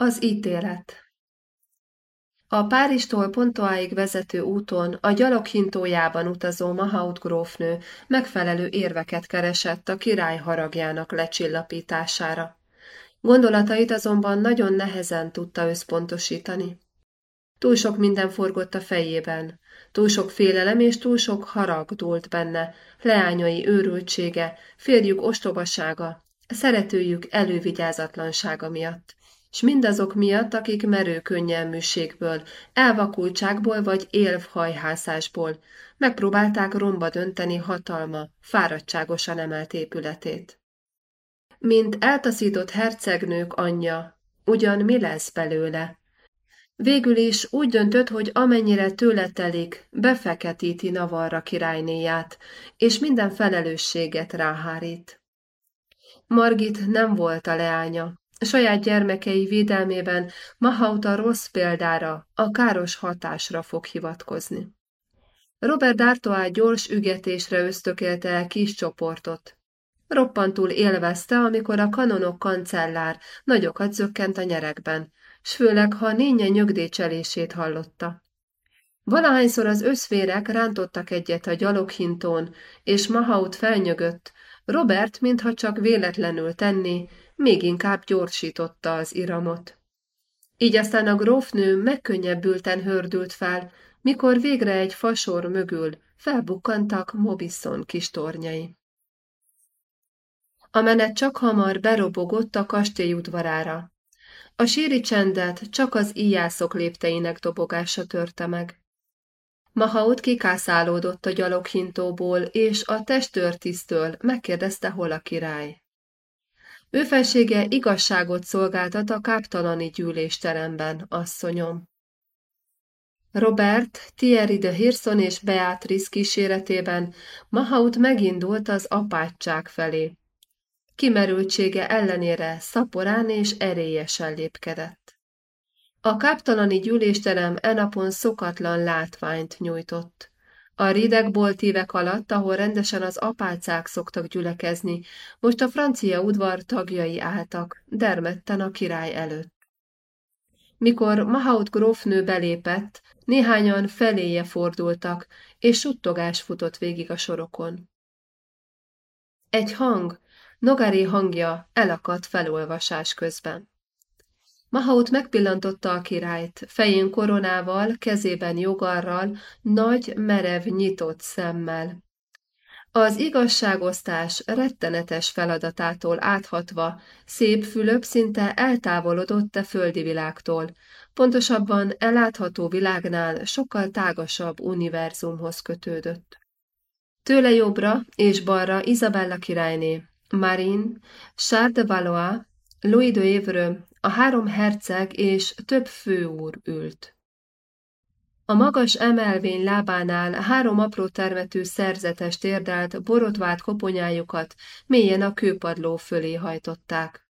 Az ítélet A Páristól Pontoáig vezető úton a gyaloghintójában utazó Mahaut grófnő megfelelő érveket keresett a király haragjának lecsillapítására. Gondolatait azonban nagyon nehezen tudta összpontosítani. Túl sok minden forgott a fejében, túl sok félelem és túl sok harag dúlt benne, leányai őrültsége, férjük ostobasága, szeretőjük elővigyázatlansága miatt s mindazok miatt, akik merő könnyelműségből, elvakultságból vagy élvhajhászásból megpróbálták romba dönteni hatalma, fáradtságosan emelt épületét. Mint eltaszított hercegnők anyja, ugyan mi lesz belőle? Végül is úgy döntött, hogy amennyire tőle telik, befeketíti Navarra királynéját, és minden felelősséget ráhárít. Margit nem volt a leánya, Saját gyermekei védelmében Mahauta rossz példára, a káros hatásra fog hivatkozni. Robert D'Artois gyors ügetésre ösztökélte el kis csoportot. Roppantul élvezte, amikor a kanonok kancellár nagyokat zökkent a nyerekben, s főleg, ha nénye nyögdécselését hallotta. Valahányszor az összvérek rántottak egyet a gyaloghintón, és Mahaut felnyögött, Robert, mintha csak véletlenül tenné, még inkább gyorsította az iramot. Így aztán a grófnő megkönnyebbülten hördült fel, mikor végre egy fasor mögül felbukkantak Mobisson kis tornyai. A menet csak hamar berobogott a kastély udvarára. A síri csendet csak az íjászok lépteinek dobogása törte meg. Mahaut kikászálódott a gyaloghintóból, és a testőrtisztől megkérdezte, hol a király. Ő igazságot szolgáltat a káptalani gyűlésteremben, asszonyom. Robert, Thierry de Hirson és Beatrice kíséretében Mahaut megindult az apátság felé. Kimerültsége ellenére szaporán és erélyesen lépkedett. A káptalani gyűlésterem enapon szokatlan látványt nyújtott. A rideg boltívek alatt, ahol rendesen az apácák szoktak gyülekezni, most a francia udvar tagjai álltak, dermedten a király előtt. Mikor Mahaut grófnő belépett, néhányan feléje fordultak, és suttogás futott végig a sorokon. Egy hang, Nogari hangja elakadt felolvasás közben. Mahaut megpillantotta a királyt, fején koronával, kezében jogarral, nagy, merev, nyitott szemmel. Az igazságosztás rettenetes feladatától áthatva, szép Fülöp szinte eltávolodott a földi világtól, pontosabban elátható világnál sokkal tágasabb univerzumhoz kötődött. Tőle jobbra és balra Isabella királyné, Marin, Charles de Valois, Louis de Évreux, a három herceg és több főúr ült. A magas emelvény lábánál három apró termetű szerzetes térdelt, borotvált koponyájukat mélyen a kőpadló fölé hajtották.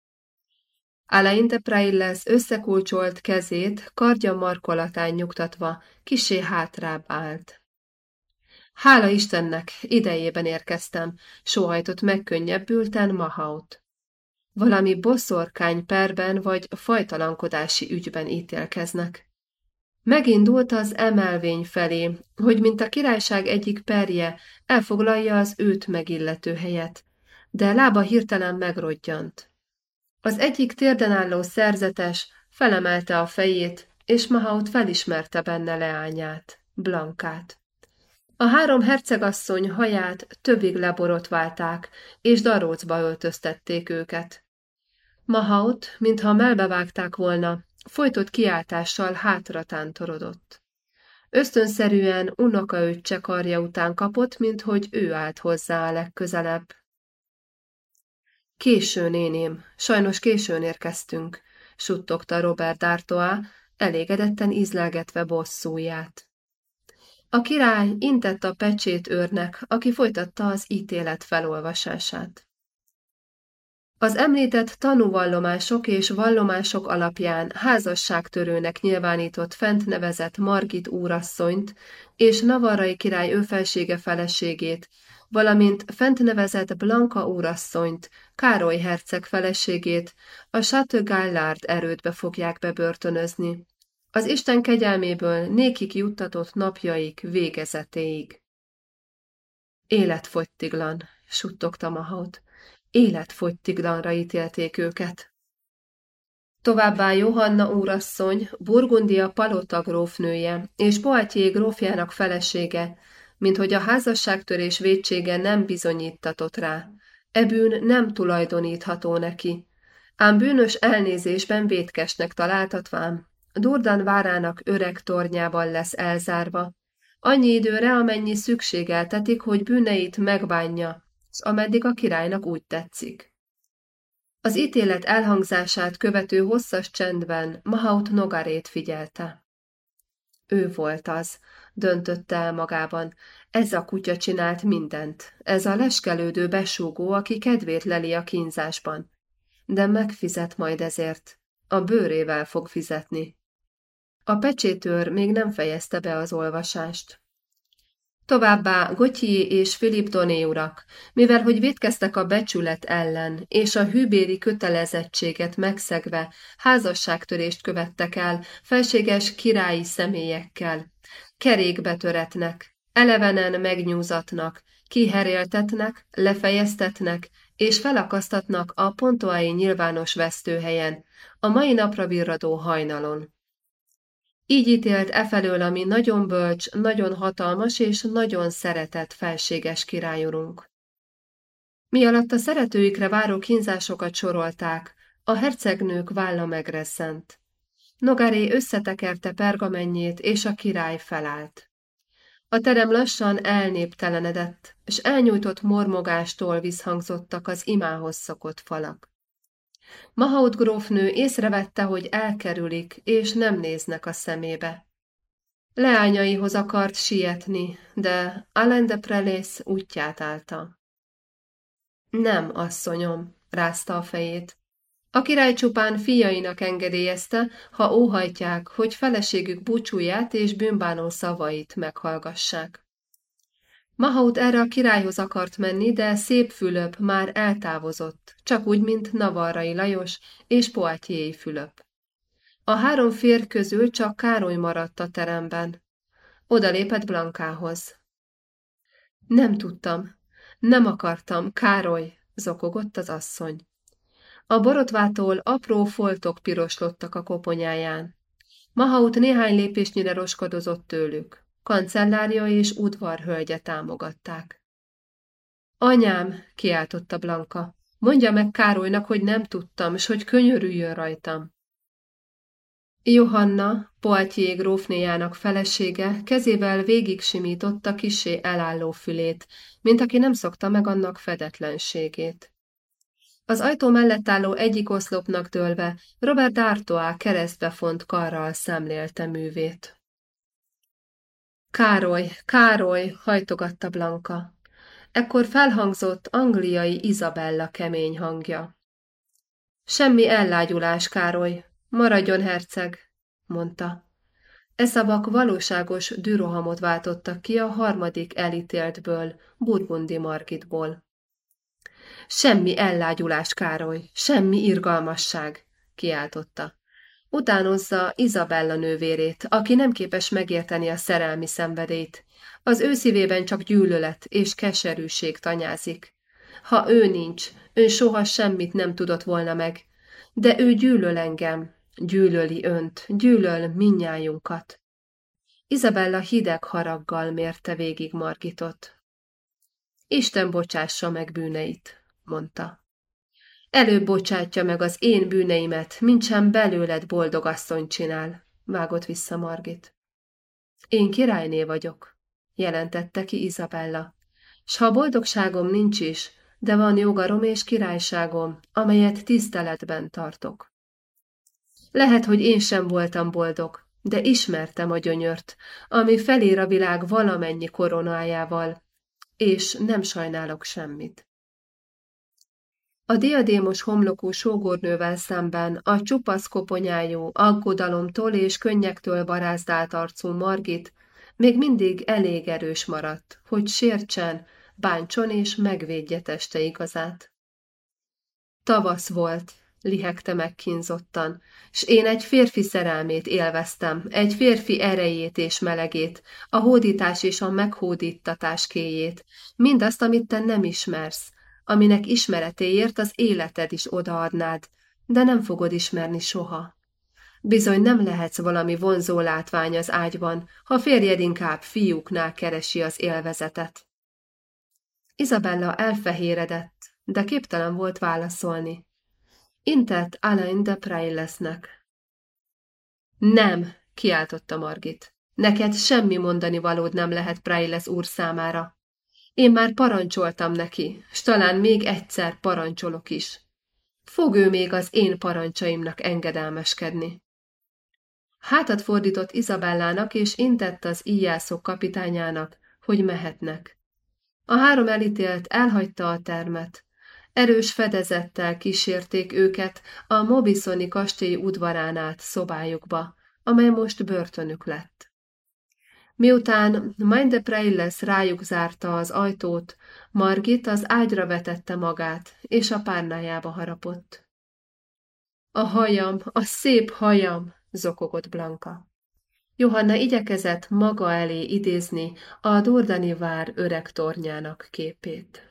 Alain de Prailles összekulcsolt kezét, kardja markolatán nyugtatva, kisé hátrább állt. Hála Istennek, idejében érkeztem, sóhajtott megkönnyebbülten Mahaut valami boszorkány perben vagy fajtalankodási ügyben ítélkeznek. Megindult az emelvény felé, hogy mint a királyság egyik perje elfoglalja az őt megillető helyet, de lába hirtelen megrodjant. Az egyik térden álló szerzetes felemelte a fejét, és Mahaut felismerte benne leányát, Blankát. A három hercegasszony haját többig leborotválták, és darócba öltöztették őket. Mahaut, mintha melbevágták volna, folytott kiáltással hátra tántorodott. Ösztönszerűen unokaöccse karja után kapott, mint hogy ő állt hozzá a legközelebb. Késő, néném, sajnos későn érkeztünk, suttogta Robert D'Artois, elégedetten ízlelgetve bosszúját. A király intett a pecsét őrnek, aki folytatta az ítélet felolvasását. Az említett tanúvallomások és vallomások alapján házasságtörőnek nyilvánított fent nevezett Margit úrasszonyt és Navarrai király őfelsége feleségét valamint fent nevezett Blanka úrasszonyt, Károly herceg feleségét a Chateau Gallard erődbe fogják bebörtönözni. Az Isten kegyelméből nékik juttatott napjaik végezetéig. Életfogytiglan, suttogta Mahaut. Életfogytiglanra ítélték őket. Továbbá Johanna úrasszony, Burgundia palota grófnője és Poitiers grófjának felesége, mint hogy a házasságtörés vétsége nem bizonyítatott rá. Ebűn nem tulajdonítható neki. Ám bűnös elnézésben vétkesnek találtatván, Durdan várának öreg tornyában lesz elzárva, annyi időre, amennyi szükségeltetik, hogy bűneit megbánja, s ameddig a királynak úgy tetszik. Az ítélet elhangzását követő hosszas csendben Mahaut Nogarét figyelte. Ő volt az, döntötte el magában. Ez a kutya csinált mindent. Ez a leskelődő besúgó, aki kedvét leli a kínzásban. De megfizet majd ezért. A bőrével fog fizetni. A pecsétőr még nem fejezte be az olvasást. Továbbá Gotyi és Filip Doné urak, mivel hogy védkeztek a becsület ellen, és a hűbéri kötelezettséget megszegve házasságtörést követtek el felséges királyi személyekkel, kerékbe töretnek, elevenen megnyúzatnak, kiheréltetnek, lefejeztetnek, és felakasztatnak a pontoai nyilvános vesztőhelyen, a mai napra virradó hajnalon. Így ítélt efelől, ami nagyon bölcs, nagyon hatalmas és nagyon szeretett felséges királyurunk. Mi alatt a szeretőikre váró kínzásokat sorolták, a hercegnők válla megrezzent. Nogaré összetekerte pergamenjét, és a király felállt. A terem lassan elnéptelenedett, és elnyújtott mormogástól visszhangzottak az imához szokott falak. Mahaut grófnő észrevette, hogy elkerülik, és nem néznek a szemébe. Leányaihoz akart sietni, de Alain de Prelész útját állta. Nem, asszonyom, rázta a fejét. A király csupán fiainak engedélyezte, ha óhajtják, hogy feleségük búcsúját és bűnbánó szavait meghallgassák. Mahaut erre a királyhoz akart menni, de szép Fülöp már eltávozott, csak úgy, mint Navarrai Lajos és Poitiers Fülöp. A három férj közül csak Károly maradt a teremben. Oda lépett Blankához. Nem tudtam, nem akartam, Károly, zokogott az asszony. A borotvától apró foltok piroslottak a koponyáján. Mahaut néhány lépésnyire roskadozott tőlük. Kancellárja és udvarhölgye támogatták. Anyám, kiáltotta Blanka, mondja meg Károlynak, hogy nem tudtam, és hogy könyörüljön rajtam. Johanna, Poitiers grófnéjának felesége, kezével végig simította kisé elálló fülét, mint aki nem szokta meg annak fedetlenségét. Az ajtó mellett álló egyik oszlopnak tölve Robert D'Artois keresztbe font karral szemlélte művét. Károly, Károly, hajtogatta Blanka. Ekkor felhangzott angliai Izabella kemény hangja. Semmi ellágyulás, Károly, maradjon herceg, mondta. E szavak valóságos dürohamot váltottak ki a harmadik elítéltből, Burgundi Margitból. Semmi ellágyulás, Károly, semmi irgalmasság, kiáltotta. Utánozza Izabella nővérét, aki nem képes megérteni a szerelmi szenvedét. Az ő szívében csak gyűlölet és keserűség tanyázik. Ha ő nincs, ön soha semmit nem tudott volna meg, de ő gyűlöl engem, gyűlöli önt, gyűlöl minnyájunkat. Izabella hideg haraggal mérte végig Margitot. Isten bocsássa meg bűneit, mondta. Előbb bocsátja meg az én bűneimet, mint sem belőled boldog asszony csinál, vágott vissza Margit. Én királyné vagyok, jelentette ki Izabella, s ha boldogságom nincs is, de van jogarom és királyságom, amelyet tiszteletben tartok. Lehet, hogy én sem voltam boldog, de ismertem a gyönyört, ami felér a világ valamennyi koronájával, és nem sajnálok semmit. A diadémos homlokú sógornővel szemben a csupasz koponyájú, aggodalomtól és könnyektől barázdált arcú Margit még mindig elég erős maradt, hogy sértsen, bántson és megvédje teste igazát. Tavasz volt, lihegte meg kínzottan, s én egy férfi szerelmét élveztem, egy férfi erejét és melegét, a hódítás és a meghódítatás kéjét, mindazt, amit te nem ismersz, aminek ismeretéért az életed is odaadnád, de nem fogod ismerni soha. Bizony nem lehetsz valami vonzó látvány az ágyban, ha férjed inkább fiúknál keresi az élvezetet. Izabella elfehéredett, de képtelen volt válaszolni. Intett Alain de Praillesnek. Nem, kiáltotta Margit. Neked semmi mondani valód nem lehet Prailles úr számára. Én már parancsoltam neki, s talán még egyszer parancsolok is. Fog ő még az én parancsaimnak engedelmeskedni. Hátat fordított Izabellának, és intett az íjászok kapitányának, hogy mehetnek. A három elítélt elhagyta a termet. Erős fedezettel kísérték őket a Mobisoni kastély udvarán át szobájukba, amely most börtönük lett. Miután Minde Preilles rájuk zárta az ajtót, Margit az ágyra vetette magát, és a párnájába harapott. A hajam, a szép hajam, zokogott Blanka. Johanna igyekezett maga elé idézni a Dordani vár öreg tornyának képét.